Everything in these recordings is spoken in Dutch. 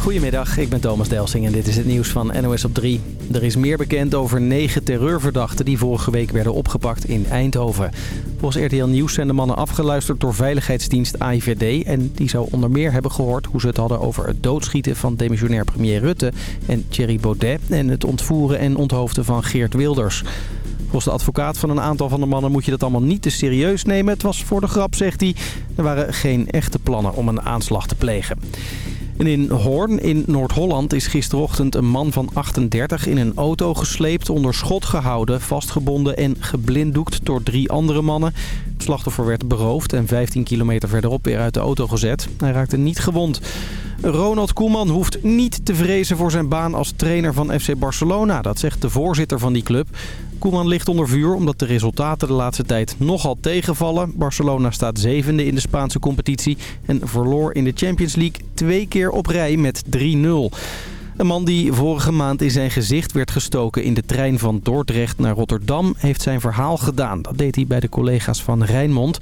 Goedemiddag, ik ben Thomas Delsing en dit is het nieuws van NOS op 3. Er is meer bekend over negen terreurverdachten die vorige week werden opgepakt in Eindhoven. Volgens RTL Nieuws zijn de mannen afgeluisterd door veiligheidsdienst AIVD... en die zou onder meer hebben gehoord hoe ze het hadden over het doodschieten van demissionair premier Rutte en Thierry Baudet... en het ontvoeren en onthoofden van Geert Wilders. Volgens de advocaat van een aantal van de mannen moet je dat allemaal niet te serieus nemen. Het was voor de grap, zegt hij. Er waren geen echte plannen om een aanslag te plegen. In Hoorn in Noord-Holland is gisterochtend een man van 38 in een auto gesleept, onder schot gehouden, vastgebonden en geblinddoekt door drie andere mannen. Het slachtoffer werd beroofd en 15 kilometer verderop weer uit de auto gezet. Hij raakte niet gewond. Ronald Koeman hoeft niet te vrezen voor zijn baan als trainer van FC Barcelona. Dat zegt de voorzitter van die club. Koeman ligt onder vuur omdat de resultaten de laatste tijd nogal tegenvallen. Barcelona staat zevende in de Spaanse competitie en verloor in de Champions League twee keer op rij met 3-0. Een man die vorige maand in zijn gezicht werd gestoken in de trein van Dordrecht naar Rotterdam heeft zijn verhaal gedaan. Dat deed hij bij de collega's van Rijnmond.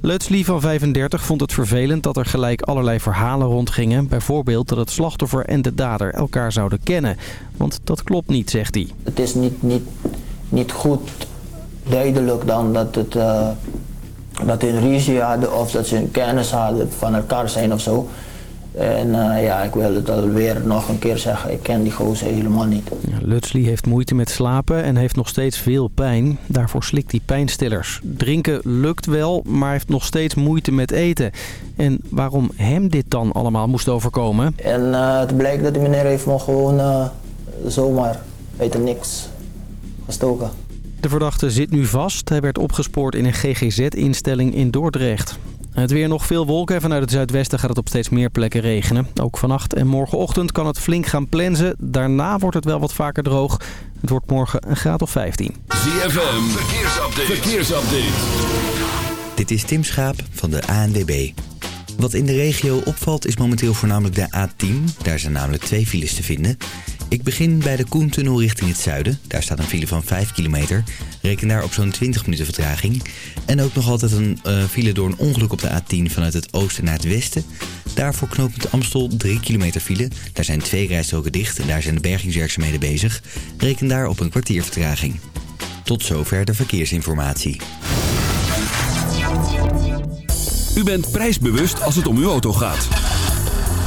Lutsli van 35 vond het vervelend dat er gelijk allerlei verhalen rondgingen. Bijvoorbeeld dat het slachtoffer en de dader elkaar zouden kennen. Want dat klopt niet, zegt hij. Het is niet, niet, niet goed duidelijk dan dat, het, uh, dat een ruzie hadden of dat ze een kennis hadden van elkaar zijn of zo. En uh, ja, ik wil het alweer nog een keer zeggen. Ik ken die gozer helemaal niet. Lutsli heeft moeite met slapen en heeft nog steeds veel pijn. Daarvoor slikt hij pijnstillers. Drinken lukt wel, maar heeft nog steeds moeite met eten. En waarom hem dit dan allemaal moest overkomen? En uh, het blijkt dat die meneer heeft me gewoon zomaar het niks gestoken. De verdachte zit nu vast. Hij werd opgespoord in een GGZ-instelling in Dordrecht. Het weer nog veel wolken. Vanuit het zuidwesten gaat het op steeds meer plekken regenen. Ook vannacht en morgenochtend kan het flink gaan plensen. Daarna wordt het wel wat vaker droog. Het wordt morgen een graad of 15. ZFM, verkeersupdate. verkeersupdate. Dit is Tim Schaap van de ANWB. Wat in de regio opvalt is momenteel voornamelijk de A10. Daar zijn namelijk twee files te vinden. Ik begin bij de Koentunnel richting het zuiden. Daar staat een file van 5 kilometer. Reken daar op zo'n 20 minuten vertraging. En ook nog altijd een uh, file door een ongeluk op de A10 vanuit het oosten naar het westen. Daarvoor knooppunt Amstel 3 kilometer file. Daar zijn twee rijstroken dicht en daar zijn de bergingswerkzaamheden bezig. Reken daar op een kwartier vertraging. Tot zover de verkeersinformatie. U bent prijsbewust als het om uw auto gaat.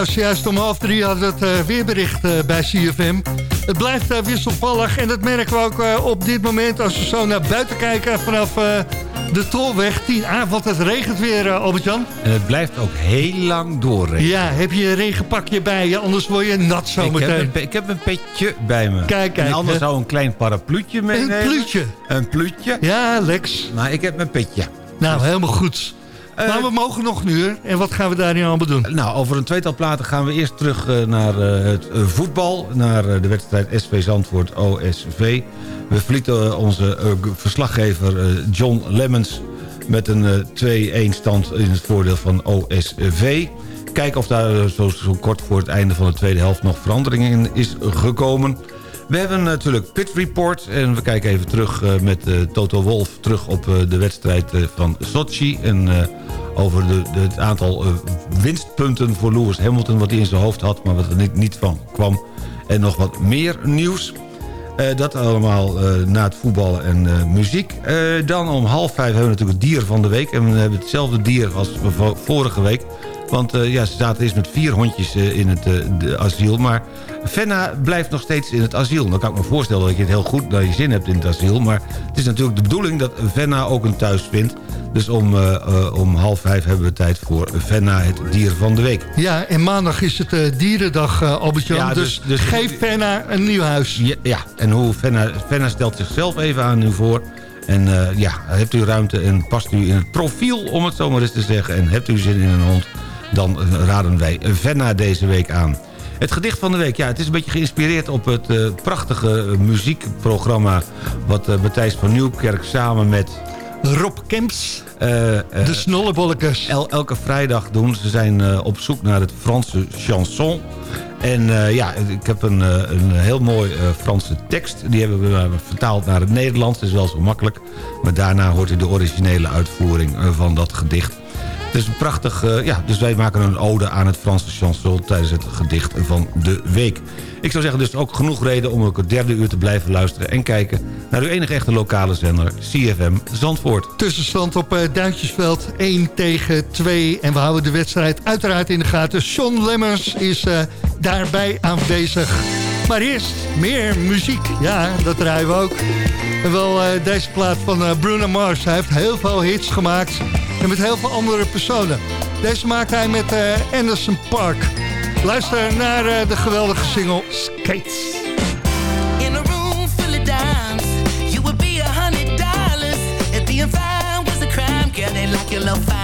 Nou, zojuist om half drie hadden we het eh, weerbericht eh, bij CFM. Het blijft eh, wisselvallig en dat merken we ook op dit moment... als we zo naar buiten kijken vanaf de Tolweg 10A. Want het regent weer, Albert-Jan. En het blijft ook heel lang doorregenen. Ja, heb je een regenpakje bij je, anders word je nat ik, zometeen. een, pe- ik heb een petje bij me. Kijk, kijk, En anders zou een klein parapluutje meenemen. Een pluutje. Een pluutje. Ja, Lex. Maar ik heb mijn petje. Nou, helemaal goed. Eh, maar we mogen nog een uur. En wat gaan we daarin allemaal doen? Nou, over een tweetal platen gaan we eerst terug eh, naar eh, het voetbal. Naar de wedstrijd SV Zandvoort OSV. We verlieten onze verslaggever John Lemmens... met een eh, 2-1 stand in het voordeel van OSV. Kijken of daar zo, zo kort voor het einde van de tweede helft... nog verandering in is gekomen. We hebben natuurlijk Pit Report en we kijken even terug eh, met eh, Toto Wolf... terug op eh, de wedstrijd van Sochi... en over de, de- het aantal winstpunten voor Lewis Hamilton... wat hij in zijn hoofd had, maar wat er niet, niet van kwam. En nog wat meer nieuws. Dat allemaal na het voetballen en muziek. Dan om half vijf hebben we natuurlijk het dier van de week. En we hebben hetzelfde dier als vo- vorige week. Want eh, ja, ze zaten eerst met vier hondjes eh, in het eh, de asiel. Maar Fenna blijft nog steeds in het asiel. Dan kan ik me voorstellen dat je het heel goed naar je zin hebt in het asiel. Maar het is natuurlijk de bedoeling dat Fenna ook een thuis vindt. Dus om, om half vijf hebben we tijd voor Fenna, het dier van de week. Ja, en maandag is het dierendag, Albert-Jan. Ja, dus, dus- dus- geef Fenna een nieuw huis. Ja, ja. en hoe Fenna, Fenna stelt zichzelf even aan u voor. En ja, hebt u ruimte en past u in het profiel, om het zo maar eens te zeggen... en hebt u zin in een hond, dan raden wij Fenna deze week aan. Het gedicht van de week, ja, het is een beetje geïnspireerd op het eh, prachtige muziekprogramma... wat eh, Matthijs van Nieuwkerk samen met... Rob Kemps, eh, de snollebolletjes. el- elke vrijdag doen. Ze zijn op zoek naar het Franse chanson. En ja, ik heb een, een heel mooi Franse tekst. Die hebben we vertaald naar het Nederlands. Dat is wel zo makkelijk. Maar daarna hoort u de originele uitvoering van dat gedicht. Een prachtig... eh, ja, dus wij maken een ode aan het Franse chanson... tijdens het gedicht van de week. Ik zou zeggen, dus ook genoeg reden om ook het derde uur te blijven luisteren... en kijken naar uw enige echte lokale zender, CFM Zandvoort. Tussenstand op eh, Duintjesveld 1 tegen 2. En we houden de wedstrijd uiteraard in de gaten. Sean Lemmers is eh, daarbij aanwezig. Maar eerst meer muziek. Ja, dat draaien we ook. En wel deze plaat van Bruno Mars. Hij heeft heel veel hits gemaakt. En met heel veel andere personen. Deze maakt hij met eh, Anderson Park. Luister naar eh, de geweldige single Skates. In a room full of dimes, you would be a hundred dollars. If being fine was a crime, girl, they lock your fine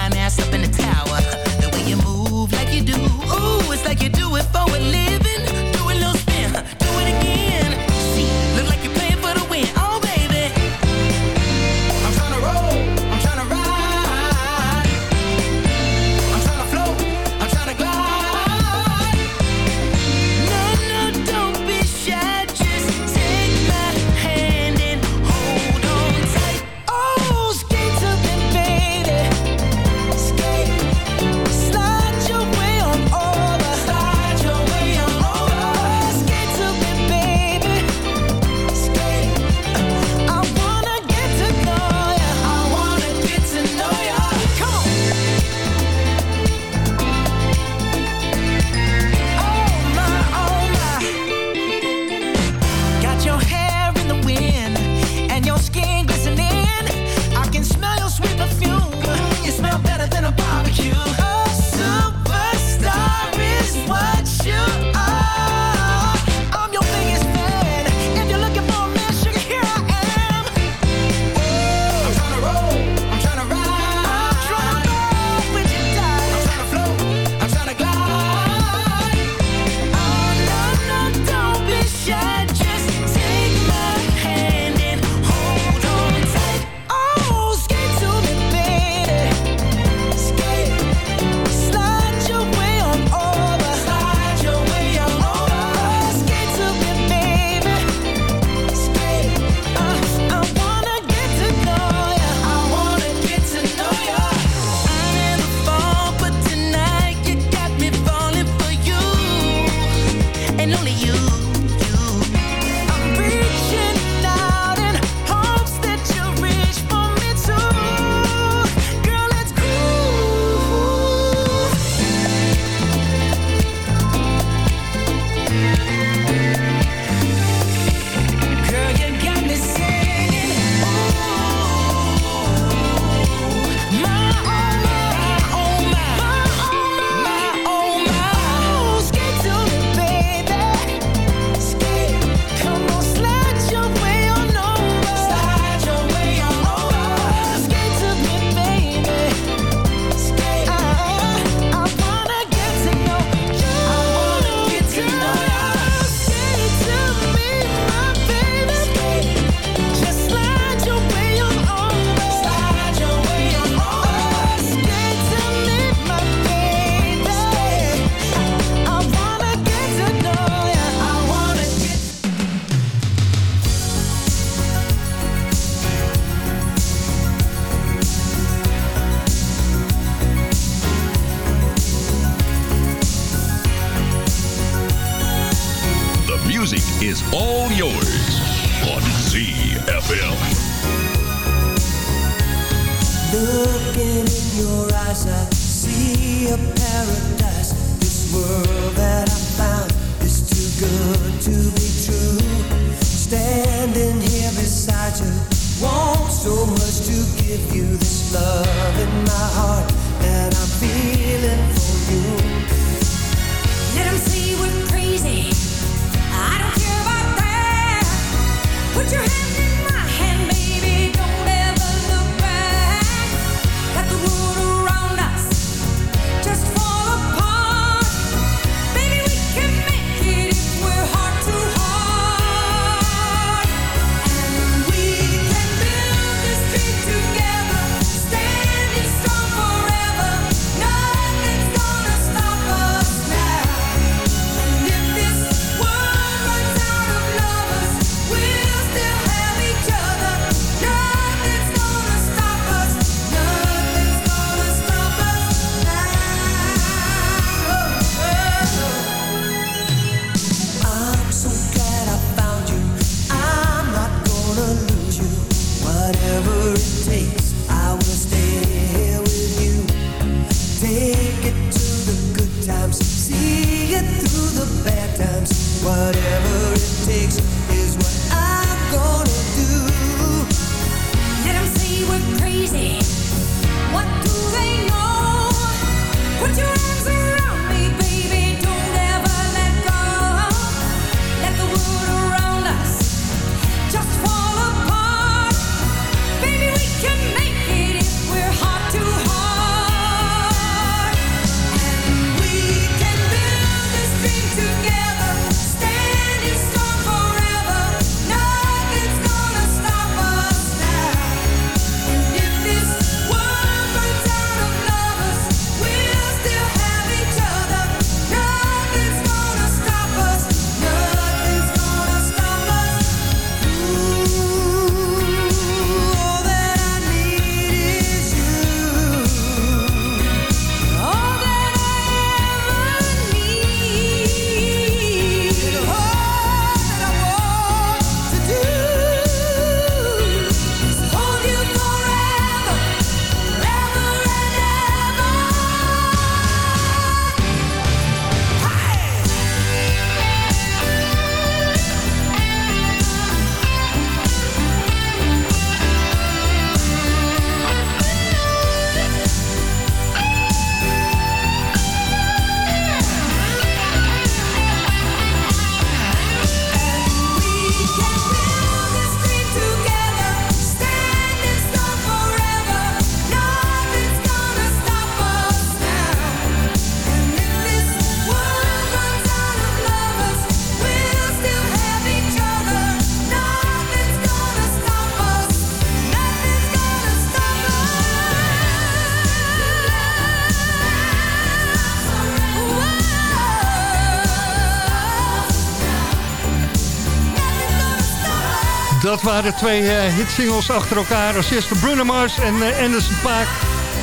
Dat waren twee eh, hitsingles achter elkaar. Als eerste Bruno Mars en eh, Anderson Paak.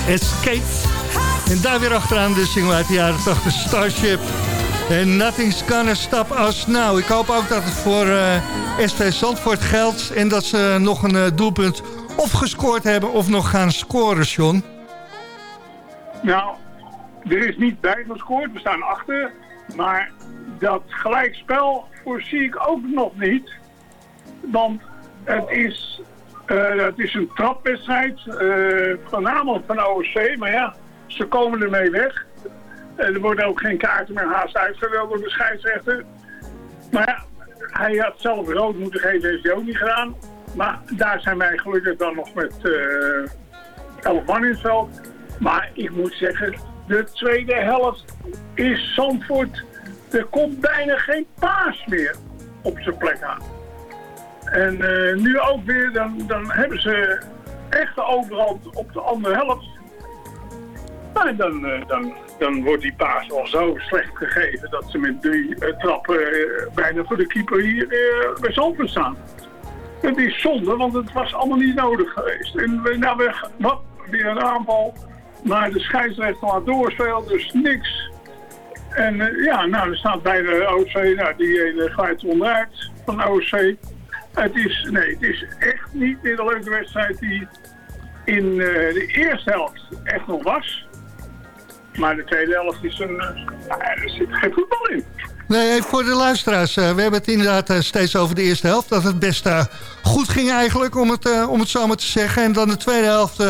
Escape. En daar weer achteraan de single uit de jaren 80, Starship. En Nothing's Gonna Stop Us Now. Ik hoop ook dat het voor eh SV Zandvoort geldt... en dat ze nog een doelpunt of gescoord hebben... of nog gaan scoren, John. Nou, er is niet bij gescoord. We staan achter. Maar dat gelijkspel voorzie ik ook nog niet. Want het is, eh, het is een trapwedstrijd. eh voornamelijk van OSC. Maar ja, ze komen ermee weg. Eh, er worden ook geen kaarten meer haast uitgedeeld door de scheidsrechter. Maar ja, hij had zelf rood moeten geven, heeft hij ook niet gedaan. Maar daar zijn wij gelukkig dan nog met eh 11 man in het veld. Maar ik moet zeggen, de tweede helft is Zandvoort... Er komt bijna geen paas meer op zijn plek aan. En eh, nu ook weer, dan, dan hebben ze echt de overhand op de andere helft. Maar dan, eh, dan, dan wordt die paas al zo slecht gegeven... dat ze met drie eh, trappen bijna voor de keeper hier bij staan. Het is zonde, want het was allemaal niet nodig geweest. En we, nou, we, wat, weer een aanval. Maar de scheidsrechter laat doorspelen, dus niks. En ja, nou, er staat bij de OC, nou, die ene glijdt onderuit van de OC. Het is, nee, het is echt niet meer de leuke wedstrijd die in eh, de eerste helft echt nog was. Maar de tweede helft is een, ja, er zit geen voetbal in. Nee, voor de luisteraars. eh, we hebben het inderdaad steeds over de eerste helft. Dat het best goed ging eigenlijk, om het, om het zo maar te zeggen. En dan de tweede helft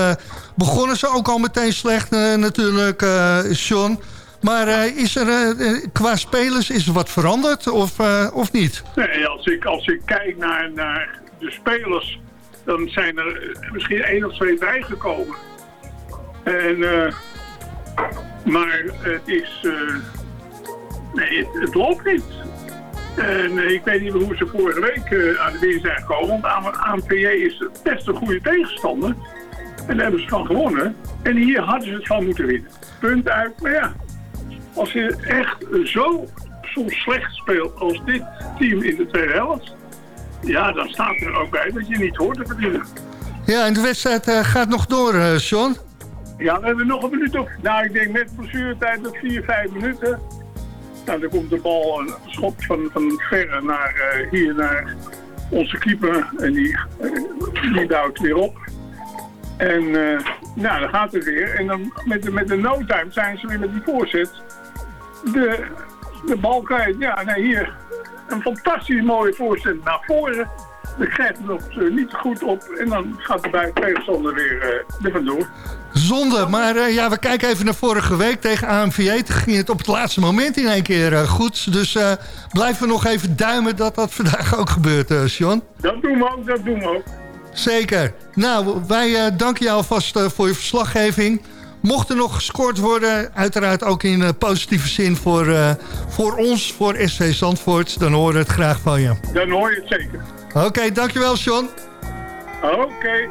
begonnen ze ook al meteen slecht natuurlijk, Sean. Maar eh, is er eh, eh, qua spelers is er wat veranderd of, of niet? Nee, als ik, als ik kijk naar, de spelers, dan zijn er misschien één of twee bijgekomen. En, maar het is, nee, het, loopt niet. En ik weet niet hoe ze vorige week aan de weer zijn gekomen, want ANPJ is best een goede tegenstander. En daar hebben ze van gewonnen. En hier hadden ze het van moeten winnen. Punt uit, maar ja, als je echt zo soms slecht speelt als dit team in de tweede helft, ja, dan staat er ook bij dat je niet hoort te verdienen. Ja, en de wedstrijd eh, gaat nog door, eh Sean. Ja, we hebben nog een minuut op. Nou, ik denk met blessuretijd nog 4, 5 minuten. Nou, dan komt de bal een schop van, van verre naar eh, hier naar onze keeper. En die, die duwt weer op. En nou, dan gaat het weer. En dan met de, met de no-time zijn ze weer met die voorzet. De, de bal kwijt. Ja, nee, hier. Een fantastisch mooie voorzet naar voren. De grijpt hem nog eh, niet goed op. En dan gaat de bij tegenstander weer eh er vandoor. Zonde, maar eh, ja, we kijken even naar vorige week tegen AMVJ. Toen ging het op het laatste moment in één keer goed. Dus eh, blijven we nog even duimen dat dat vandaag ook gebeurt, eh Sean. Dat doen we ook, dat doen we ook. Zeker. Nou, wij danken jou alvast voor je verslaggeving. Mocht er nog gescoord worden, uiteraard ook in eh, positieve zin voor, eh, voor ons, voor SV Zandvoort, dan horen we het graag van je. Dan hoor je het zeker. Oké, dankjewel Sean. Oké.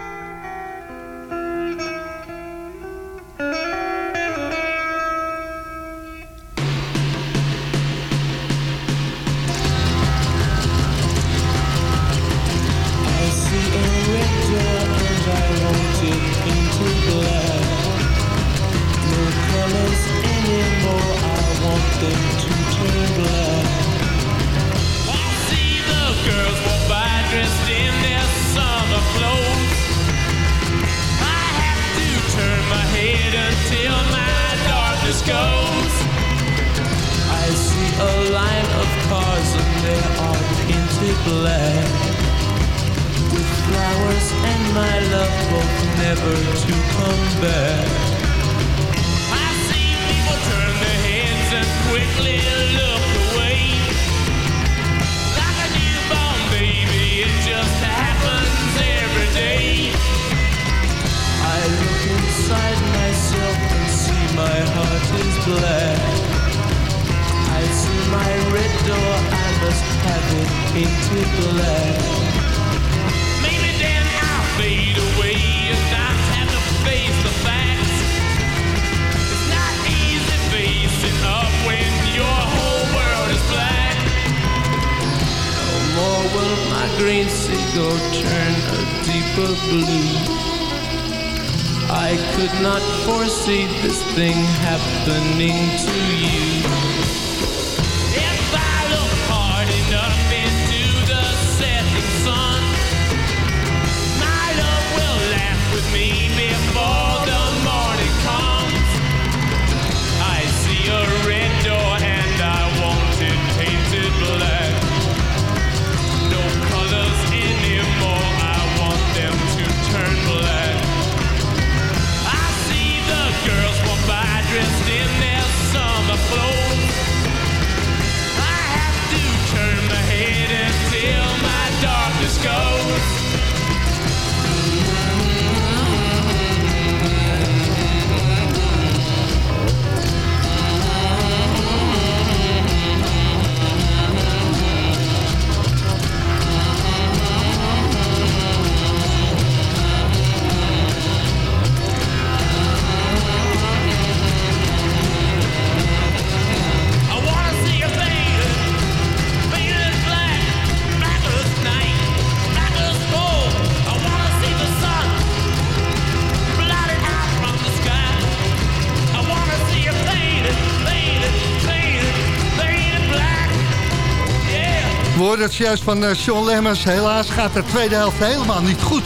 Het juist van uh, Sean Lemmers. Helaas gaat de tweede helft helemaal niet goed.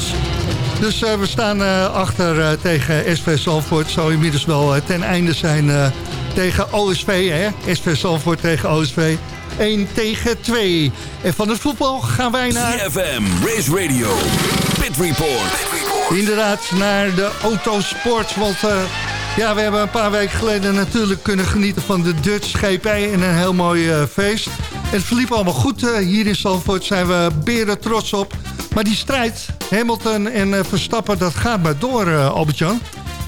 Dus uh, we staan uh, achter uh, tegen SV Zalvoort. Zou inmiddels wel ten einde zijn tegen OSV. Hè? SV Zalvoort tegen OSV. 1 tegen 2. En van het voetbal gaan wij naar... CFM, Race Radio, Pit Report. Inderdaad, naar de autosport. Want ja, we hebben een paar weken geleden natuurlijk kunnen genieten van de Dutch GP. En een heel mooi feest. Het verliep allemaal goed. hier in Zalvoort zijn we beren trots op. Maar die strijd, Hamilton en uh, Verstappen, dat gaat maar door, uh, Albert-Jan.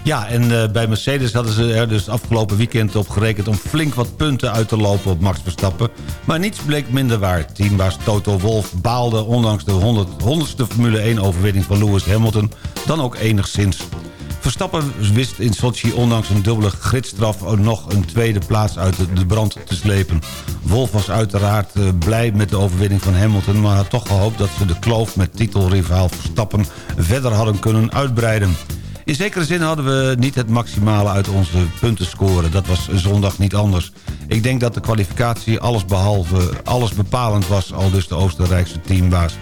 Ja, en bij Mercedes hadden ze er dus afgelopen weekend op gerekend... om flink wat punten uit te lopen op Max Verstappen. Maar niets bleek minder waar. Teambaas Toto Wolff baalde ondanks de 100, 100ste Formule 1-overwinning van Lewis Hamilton... dan ook enigszins. Verstappen wist in Sochi ondanks een dubbele gridstraf... nog een tweede plaats uit de brand te slepen. Wolf was uiteraard eh, blij met de overwinning van Hamilton... maar had toch gehoopt dat ze de kloof met titelrivaal Verstappen... verder hadden kunnen uitbreiden. In zekere zin hadden we niet het maximale uit onze punten scoren. Dat was zondag niet anders. Ik denk dat de kwalificatie alles behalve alles bepalend was... al dus de Oostenrijkse teambaas.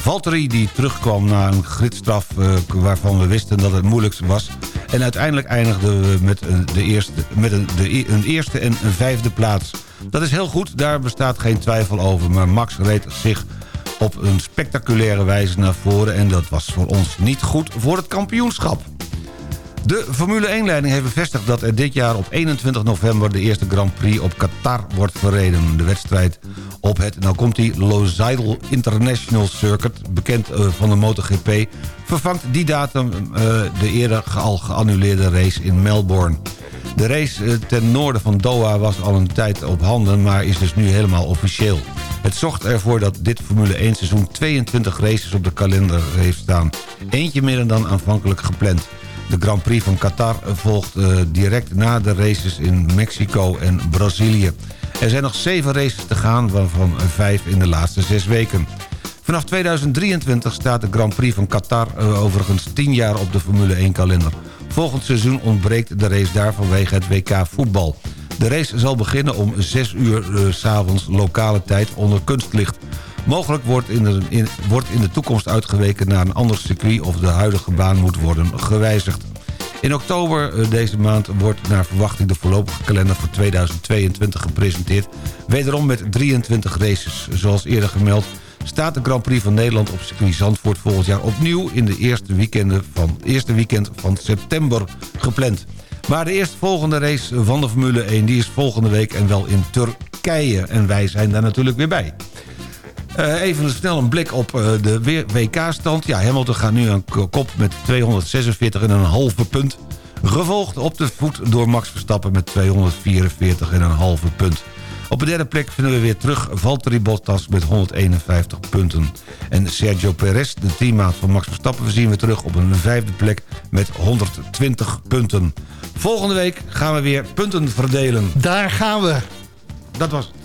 Valtteri die terugkwam na een gridstraf uh, waarvan we wisten dat het moeilijkst was. En uiteindelijk eindigden we met, een, de eerste, met een, de, een eerste en een vijfde plaats. Dat is heel goed, daar bestaat geen twijfel over. Maar Max reed zich op een spectaculaire wijze naar voren... en dat was voor ons niet goed voor het kampioenschap. De Formule 1-leiding heeft bevestigd dat er dit jaar op 21 november... de eerste Grand Prix op Qatar wordt verreden. De wedstrijd op het, nou komt die, International Circuit... bekend uh, van de MotoGP, vervangt die datum uh, de eerder al geannuleerde race in Melbourne. De race uh, ten noorden van Doha was al een tijd op handen... maar is dus nu helemaal officieel. Het zorgt ervoor dat dit Formule 1 seizoen 22 races op de kalender heeft staan. Eentje meer dan aanvankelijk gepland. De Grand Prix van Qatar volgt uh, direct na de races in Mexico en Brazilië. Er zijn nog zeven races te gaan, waarvan vijf in de laatste zes weken. Vanaf 2023 staat de Grand Prix van Qatar uh, overigens 10 jaar op de Formule 1-kalender. Volgend seizoen ontbreekt de race daar vanwege het WK voetbal. De race zal beginnen om 6 uur uh, s avonds lokale tijd onder kunstlicht. Mogelijk wordt in, de, in, wordt in de toekomst uitgeweken naar een ander circuit... of de huidige baan moet worden gewijzigd. In oktober eh, deze maand wordt naar verwachting de voorlopige kalender voor 2022 gepresenteerd. Wederom met 23 races. Zoals eerder gemeld staat de Grand Prix van Nederland op circuit Zandvoort volgend jaar opnieuw in de eerste, weekenden van, eerste weekend van september gepland. Maar de eerstvolgende race van de Formule 1 die is volgende week en wel in Turkije. En wij zijn daar natuurlijk weer bij. Uh, even snel een blik op uh, de WK-stand. Ja, Hamilton gaat nu aan kop met 246,5 punt. Gevolgd op de voet door Max Verstappen met 244,5 punt. Op de derde plek vinden we weer terug Valtteri Bottas met 151 punten. En Sergio Perez, de teammaat van Max Verstappen... zien we terug op een vijfde plek met 120 punten. Volgende week gaan we weer punten verdelen. Daar gaan we. Dat was het.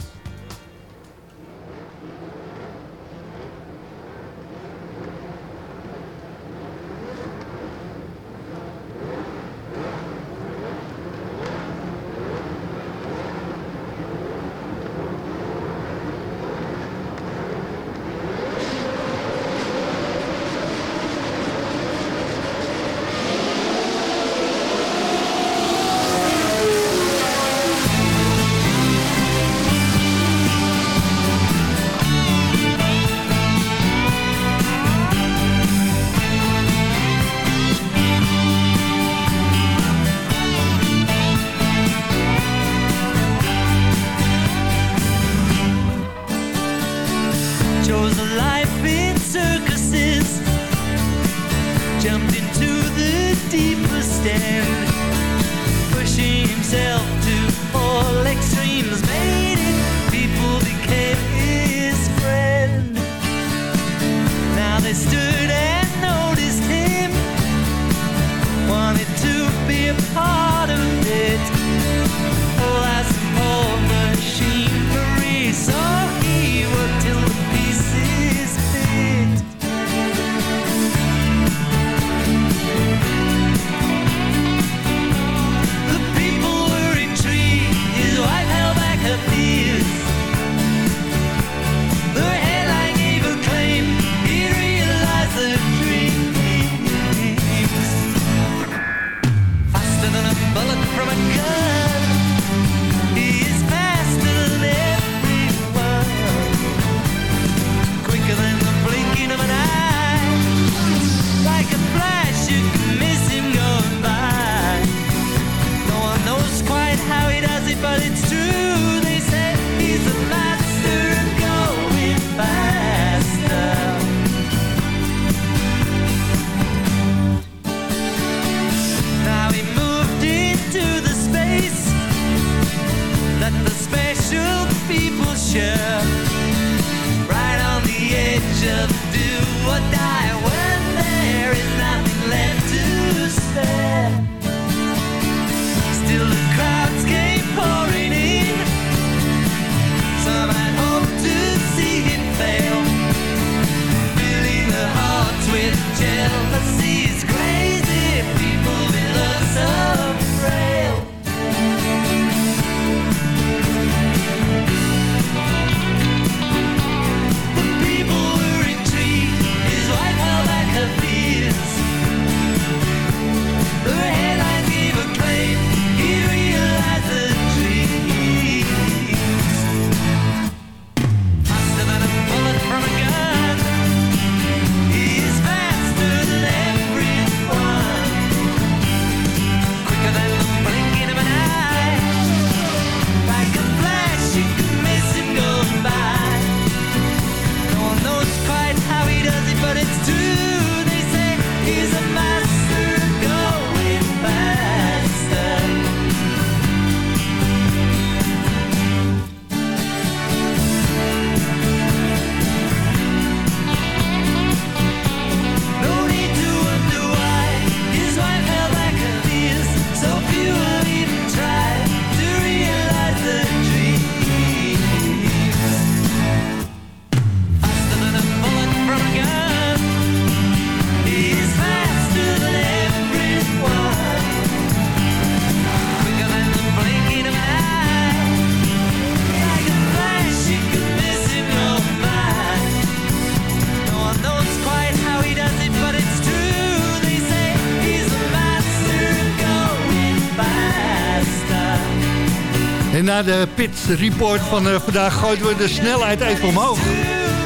Na de pit report van eh, vandaag gooiden we de snelheid even omhoog.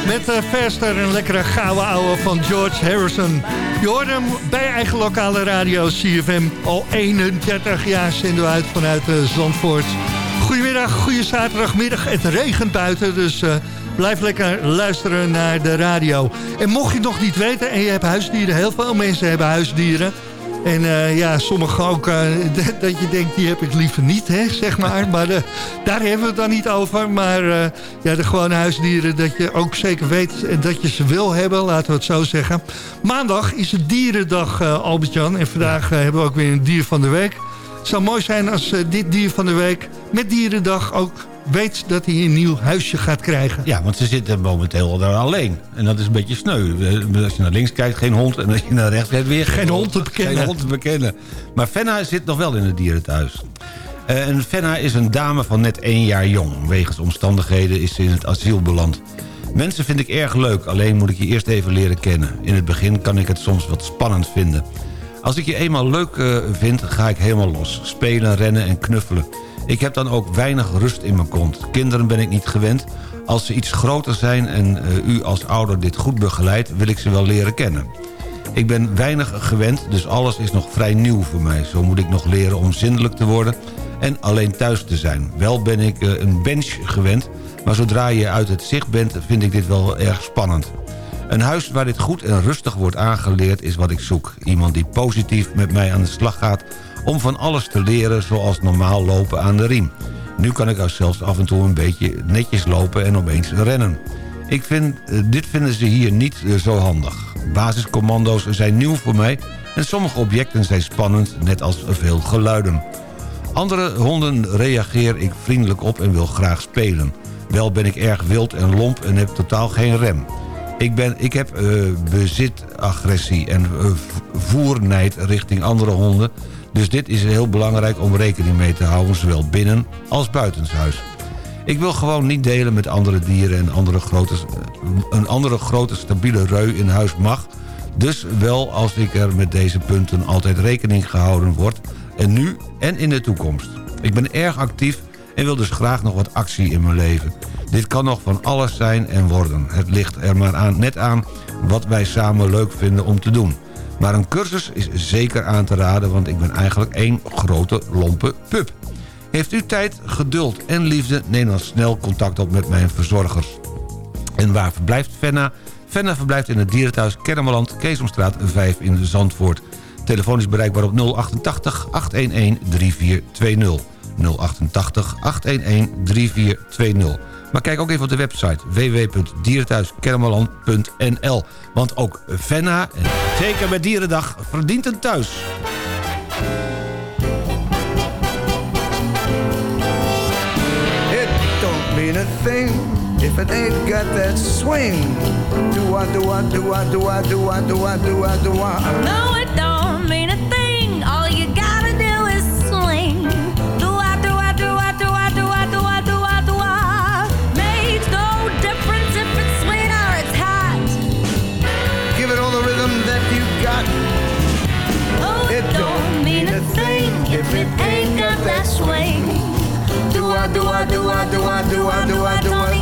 Met uh, Faster een lekkere gouden ouwe van George Harrison. Je hoort hem bij eigen lokale radio CFM. Al 31 jaar zenden uit vanuit uh, Zandvoort. Goedemiddag, goede zaterdagmiddag. Het regent buiten, dus blijf lekker luisteren naar de radio. En mocht je het nog niet weten en je hebt huisdieren... heel veel mensen hebben huisdieren... En uh, ja, sommigen ook, uh, dat je denkt, die heb ik liever niet, hè, zeg maar. Maar uh, daar hebben we het dan niet over. Maar ja, de gewone huisdieren, dat je ook zeker weet dat je ze wil hebben, laten we het zo zeggen. Maandag is het dierendag, Albert-Jan. En vandaag hebben we ook weer een dier van de week. Het zou mooi zijn als dit dier van de week met dierendag ook weet dat hij een nieuw huisje gaat krijgen. Ja, want ze zitten momenteel daar alleen. En dat is een beetje sneu. Als je naar links kijkt, geen hond. En als je naar rechts kijkt, weer geen hond te bekennen. Geen hond te bekennen. Maar Fenna zit nog wel in het dierenthuis. Uh, en Fenna is een dame van net één jaar jong. Wegens omstandigheden is ze in het asiel beland. Mensen vind ik erg leuk, alleen moet ik je eerst even leren kennen. In het begin kan ik het soms wat spannend vinden. Als ik je eenmaal leuk uh, vind, ga ik helemaal los. Spelen, rennen en knuffelen. Ik heb dan ook weinig rust in mijn kont. Kinderen ben ik niet gewend. Als ze iets groter zijn en uh, u als ouder dit goed begeleidt... wil ik ze wel leren kennen. Ik ben weinig gewend, dus alles is nog vrij nieuw voor mij. Zo moet ik nog leren om zindelijk te worden en alleen thuis te zijn. Wel ben ik uh, een bench gewend, maar zodra je uit het zicht bent... vind ik dit wel erg spannend. Een huis waar dit goed en rustig wordt aangeleerd is wat ik zoek. Iemand die positief met mij aan de slag gaat om van alles te leren zoals normaal lopen aan de riem. Nu kan ik zelfs af en toe een beetje netjes lopen en opeens rennen. Ik vind, dit vinden ze hier niet zo handig. Basiscommando's zijn nieuw voor mij en sommige objecten zijn spannend, net als veel geluiden. Andere honden reageer ik vriendelijk op en wil graag spelen. Wel ben ik erg wild en lomp en heb totaal geen rem. Ik, ben, ik heb uh, bezitagressie en uh, voernijd richting andere honden... dus dit is heel belangrijk om rekening mee te houden... zowel binnen als buitenshuis. Ik wil gewoon niet delen met andere dieren... en andere grote, een andere grote stabiele reu in huis mag... dus wel als ik er met deze punten altijd rekening gehouden wordt... en nu en in de toekomst. Ik ben erg actief en wil dus graag nog wat actie in mijn leven... Dit kan nog van alles zijn en worden. Het ligt er maar aan, net aan wat wij samen leuk vinden om te doen. Maar een cursus is zeker aan te raden... want ik ben eigenlijk één grote lompe pup. Heeft u tijd, geduld en liefde... neem dan snel contact op met mijn verzorgers. En waar verblijft Fenna? Fenna verblijft in het dierenthuis Kennemerland... Keesomstraat 5 in Zandvoort. Telefoon is bereikbaar op 088 811 3420. 088 811 3420. Maar kijk ook even op de website www.dierenthuiskennemerland.nl. Want ook Venna, en zeker met Dierendag, verdient een thuis. It don't mean a thing if it ain't got that swing. Do I do I do I do I do I do I do I do I? No, if it ain't got that swing. Do I, do I, do I, do I, do I, do I, do I, do I.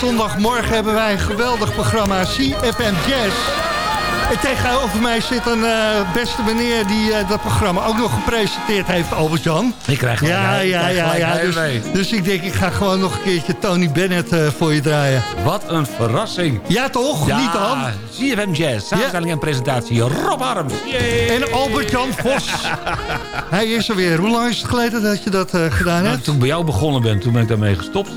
zondagmorgen hebben wij een geweldig programma CFM Jazz. En tegenover mij zit een eh, beste meneer die eh, dat programma ook nog gepresenteerd heeft, Albert-Jan. Ik krijg gelijk Ja, ja, krijg ja, ja. Dus, dus ik denk, ik ga gewoon nog een keertje Tony Bennett eh, voor je draaien. Wat een verrassing. Ja, toch? Ja, Niet dan? CFM Jazz, samenstelling en presentatie Rob Harms. Yay. En Albert-Jan Vos. Hij is er weer. Hoe lang is het geleden dat je dat gedaan Nou, hebt? toen ik bij jou begonnen ben, toen ben ik daarmee gestopt.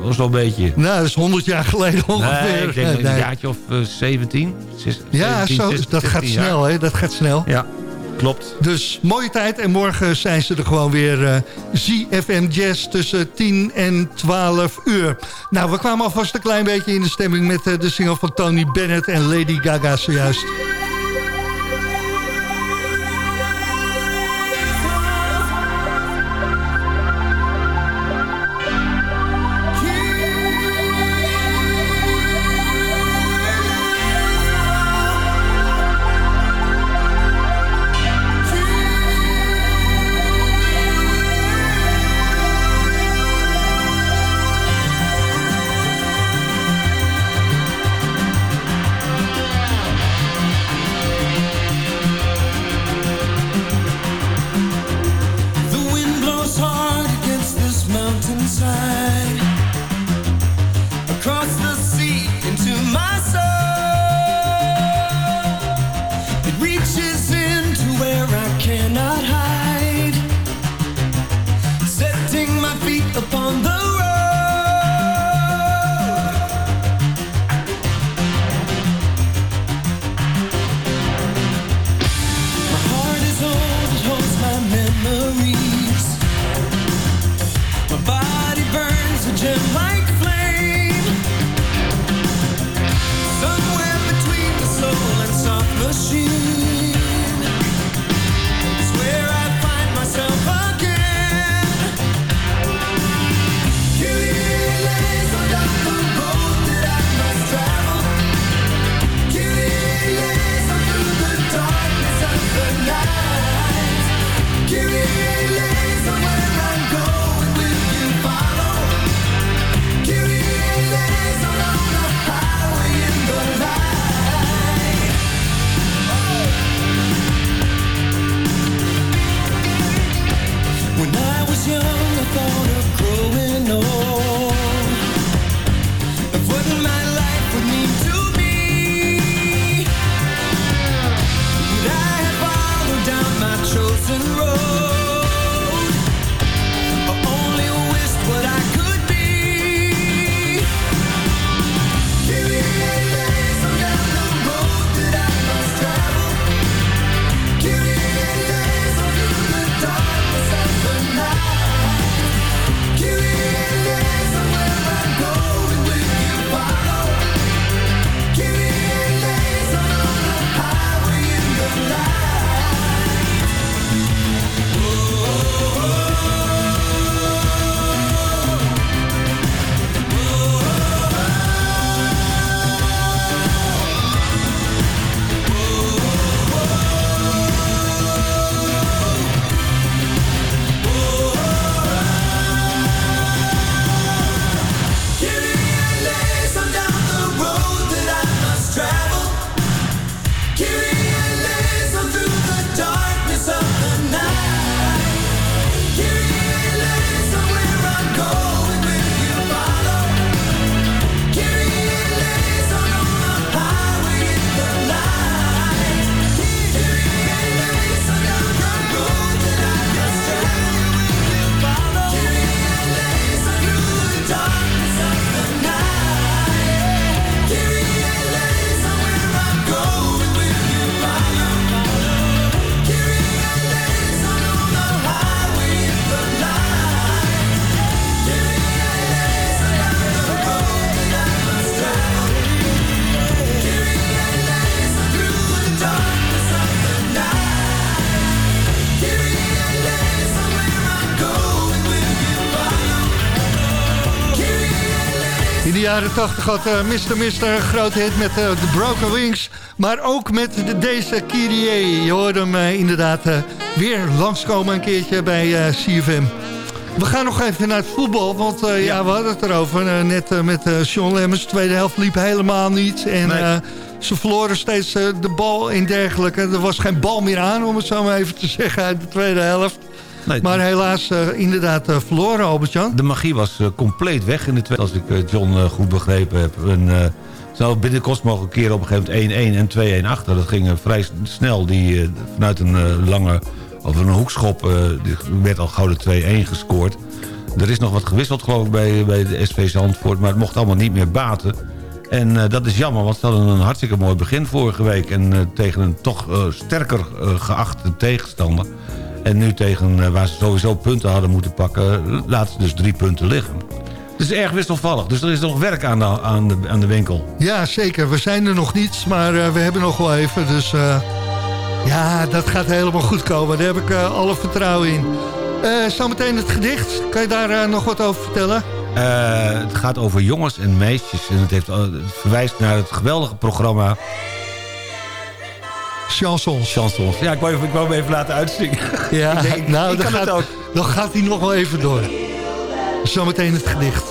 Dat was wel een beetje... Nou, dat is 100 jaar geleden ongeveer. Nee, ik denk Nee, een jaartje of eh, 17. zes- Ja, 17, zo, 16, dat gaat 16 jaar. snel, hè? Dat gaat snel. Ja, klopt. Dus mooie tijd. En morgen zijn ze er gewoon weer eh ZFM Jazz tussen 10 en 12 uur. Nou, we kwamen alvast een klein beetje in de stemming met eh, de single van Tony Bennett en Lady Gaga zojuist. 80 had eh, Mr. Mister een grote hit met eh, The Broken Wings. Maar ook met de, deze Kyrie. Je hoorde hem eh, inderdaad eh, weer langskomen een keertje bij eh, CFM. We gaan nog even naar het voetbal, want eh, ja. we hadden het erover. eh, net eh, met eh Sean Lemmers, de tweede helft liep helemaal niet. En Nee. eh, ze verloren steeds eh, de bal en dergelijke. Er was geen bal meer aan, om het zo maar even te zeggen, uit de tweede helft. Nee, Maar helaas eh, inderdaad eh, verloren, Albert-Jan. De magie was eh, compleet weg in de tweede, als ik John goed begrepen heb. En, eh, ze hadden binnen kost mogelijk een keer op een gegeven moment 1-1 en 2-1 achter. Dat ging vrij snel. Die, vanuit een lange, of een hoekschop, werd al gauw de 2-1 gescoord. Er is nog wat gewisseld geloof ik bij, bij de SV Zandvoort, maar het mocht allemaal niet meer baten. En dat is jammer, want ze hadden een hartstikke mooi begin vorige week. En tegen een toch sterker geachte tegenstander. En nu tegen, eh, waar ze sowieso punten hadden moeten pakken... laten ze dus drie punten liggen. Het is erg wisselvallig, dus er is nog werk aan de, aan de, aan de winkel. Ja, zeker. We zijn er nog niet, maar eh, we hebben nog wel even. Dus eh, ja, dat gaat helemaal goed komen. Daar heb ik alle vertrouwen in. Zometeen het gedicht. Kan je daar nog wat over vertellen? Het gaat over jongens en meisjes. En het, heeft, het verwijst naar het geweldige programma... Chansons. Chansons. Ja, ik wou, even, ik wou hem even laten uitzingen. Ja, ik denk, ik- nou, ik dan, kan het gaat, ook. dan gaat hij nog wel even door. Zometeen het gedicht.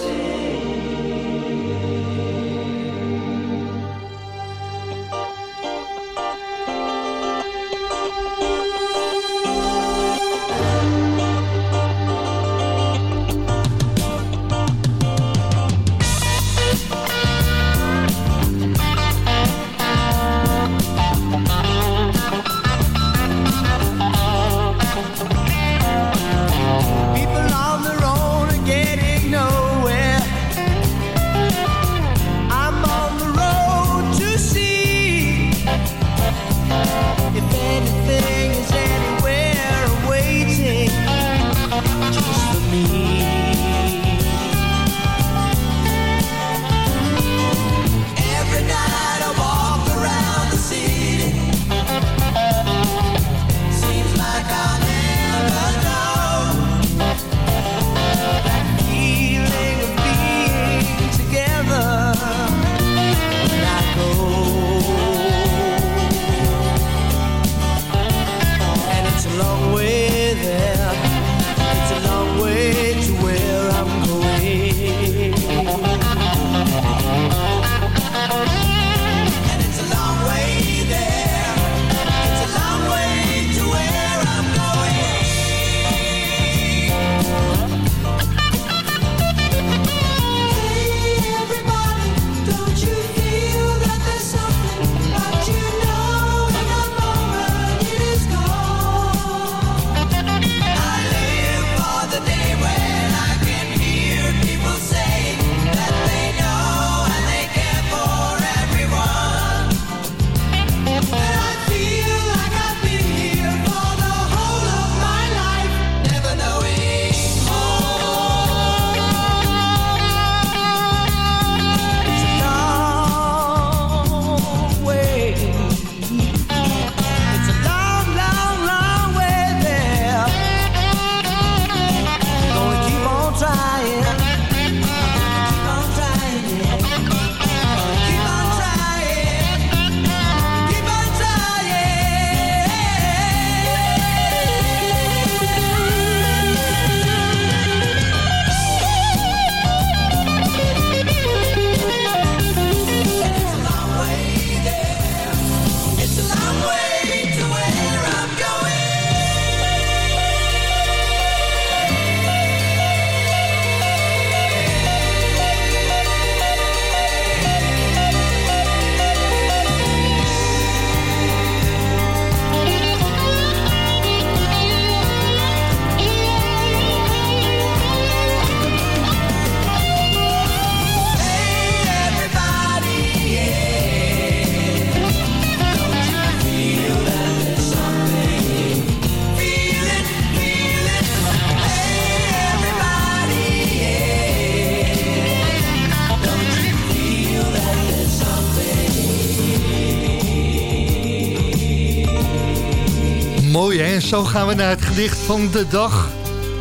Zo gaan we naar het gedicht van de dag.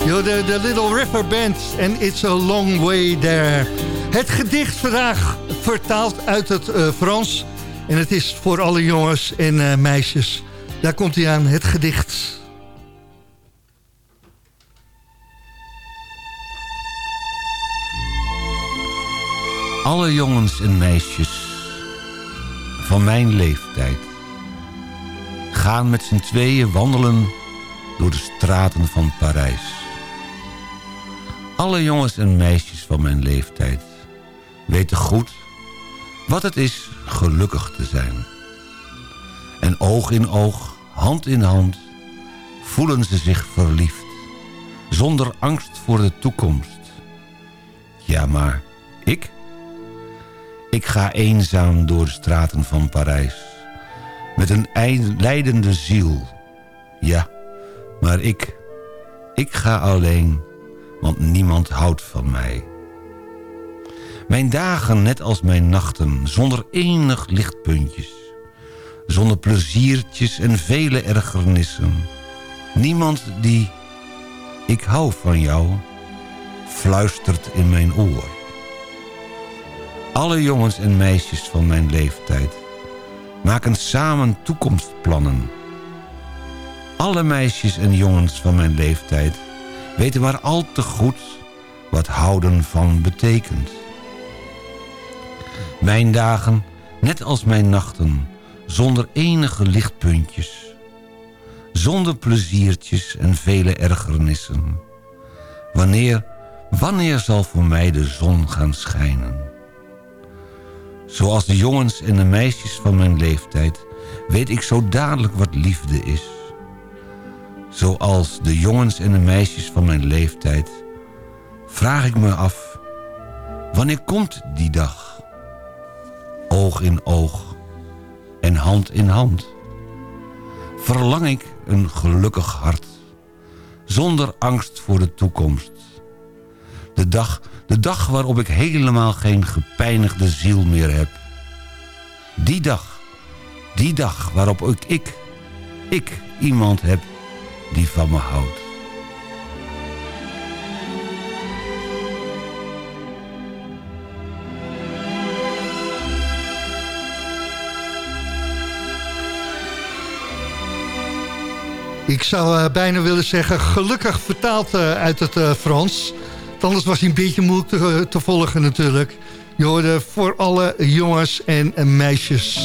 De Little River Band en It's a Long Way There. Het gedicht vandaag vertaald uit het eh, Frans. En het is voor alle jongens en eh, meisjes. Daar komt hij aan, het gedicht. Alle jongens en meisjes van mijn leeftijd gaan met z'n tweeën wandelen door de straten van Parijs. Alle jongens en meisjes van mijn leeftijd weten goed wat het is gelukkig te zijn. En oog in oog, hand in hand, voelen ze zich verliefd, zonder angst voor de toekomst. Ja, maar ik? Ik ga eenzaam door de straten van Parijs, met een ei- lijdende ziel. Ja, maar ik, ik ga alleen, want niemand houdt van mij. Mijn dagen net als mijn nachten, zonder enig lichtpuntjes. Zonder pleziertjes en vele ergernissen. Niemand die, ik hou van jou, fluistert in mijn oor. Alle jongens en meisjes van mijn leeftijd maken samen toekomstplannen. Alle meisjes en jongens van mijn leeftijd weten maar al te goed wat houden van betekent. Mijn dagen, net als mijn nachten, zonder enige lichtpuntjes. Zonder pleziertjes en vele ergernissen. Wanneer, wanneer zal voor mij de zon gaan schijnen? Zoals de jongens en de meisjes van mijn leeftijd... weet ik zo dadelijk wat liefde is. Zoals de jongens en de meisjes van mijn leeftijd... vraag ik me af... wanneer komt die dag? Oog in oog en hand in hand. Verlang ik een gelukkig hart... zonder angst voor de toekomst. De dag, de dag waarop ik helemaal geen gepijnigde ziel meer heb. Die dag, die dag waarop ik, ik, ik iemand heb die van me houdt. Ik zou eh, bijna willen zeggen, gelukkig vertaald eh, uit het eh, Frans. Anders was hij een beetje moeilijk te, te volgen natuurlijk. Je hoorde voor alle jongens en eh, meisjes.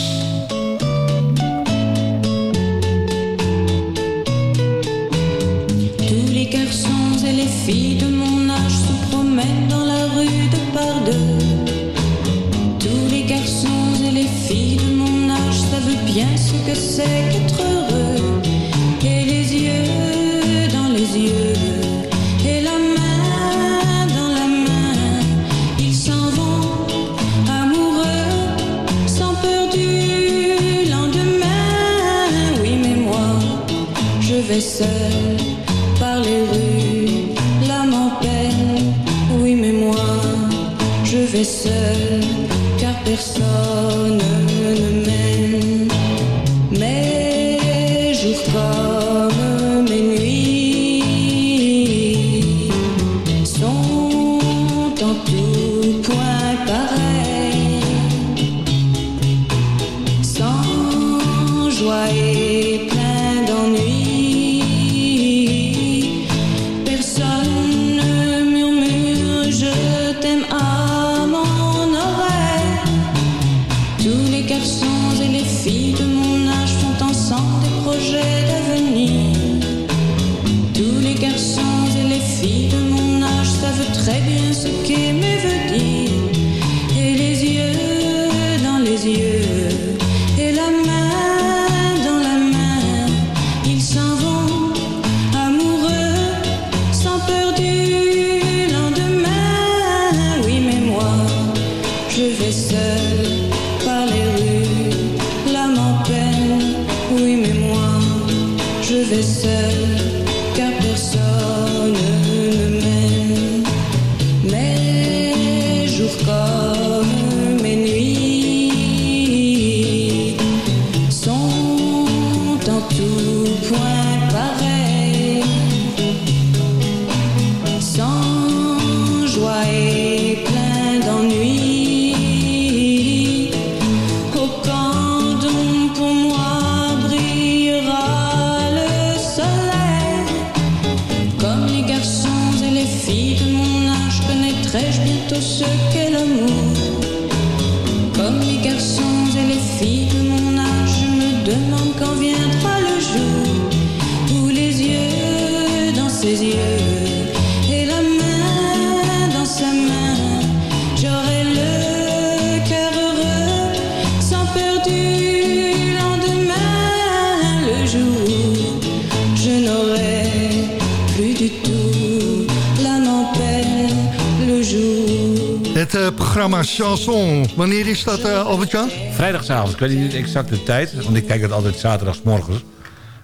Chanson. Wanneer is dat, eh, Albert-Jan? Vrijdagavond, ik weet niet exact de tijd, want ik kijk het altijd zaterdagsmorgens.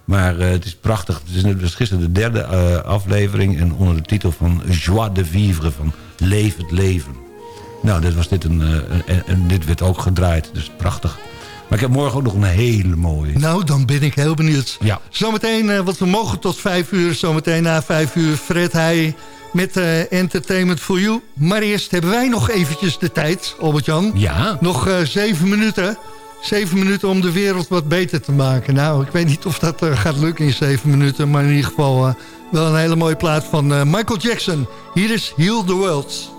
Maar eh, het is prachtig. Het is, net- het is gisteren de derde eh, aflevering en onder de titel van Joie de Vivre, van Leef het leven. Nou, dit, was dit, een, en, en dit werd ook gedraaid, dus prachtig. Maar ik heb morgen ook nog een hele mooie. Nou, dan ben ik heel benieuwd. Ja. Zometeen, want we mogen tot vijf uur. Zometeen na vijf uur Fred Heij met eh, Entertainment for You. Maar eerst hebben wij nog eventjes de tijd, Albert-Jan. Ja. Nog eh, zeven minuten. Zeven minuten om de wereld wat beter te maken. Nou, ik weet niet of dat eh, gaat lukken in zeven minuten. Maar in ieder geval wel een hele mooie plaat van Michael Jackson. Hier is Heal the World.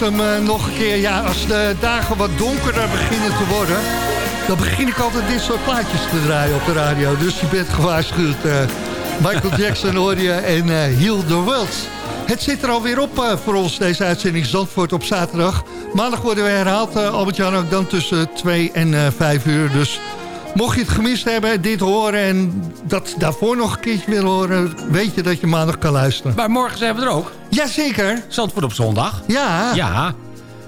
Eh, nog een keer. Ja, als de dagen wat donkerder beginnen te worden... dan begin ik altijd dit soort plaatjes te draaien op de radio. Dus je bent gewaarschuwd. eh. Michael Jackson hoor je en eh Heal the World. Het zit er alweer op voor ons, deze uitzending Zandvoort op zaterdag. Maandag worden we herhaald, Albert-Jan, ook dan tussen 2 en eh 5 uur. Dus mocht je het gemist hebben, dit horen... en dat daarvoor nog een keertje willen horen... weet je dat je maandag kan luisteren. Maar morgen zijn we er ook. Jazeker. Zandvoort op zondag. Ja. Ja.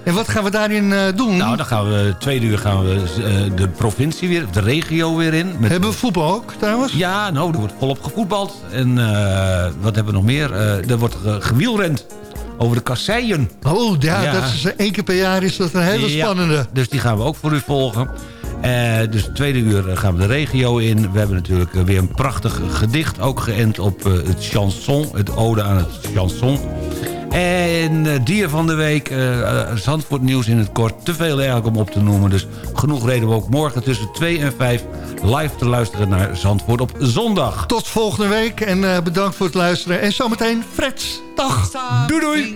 En wat gaan we daarin eh, doen? Nou, dan gaan we tweede uur gaan we eh, de provincie weer, de regio weer in. Met... Hebben we voetbal ook trouwens? Ja, nou, er wordt volop gevoetbald. En eh, wat hebben we nog meer? Er wordt ge- gewielrend over de kasseien. Oh, ja, dat is één keer per jaar is dat een hele Ja, spannende. dus die gaan we ook voor u volgen. Eh, dus het tweede uur eh, gaan we de regio in. We hebben natuurlijk eh, weer een prachtig gedicht. Ook geënt op eh, het chanson. Het ode aan het chanson. En dier van de week. eh eh, Zandvoort nieuws in het kort. Te veel eigenlijk om op te noemen. Dus genoeg reden we ook morgen tussen 2 en 5 live te luisteren naar Zandvoort op zondag. Tot volgende week en eh, bedankt voor het luisteren. En zometeen Freds. Dag. Doei doei.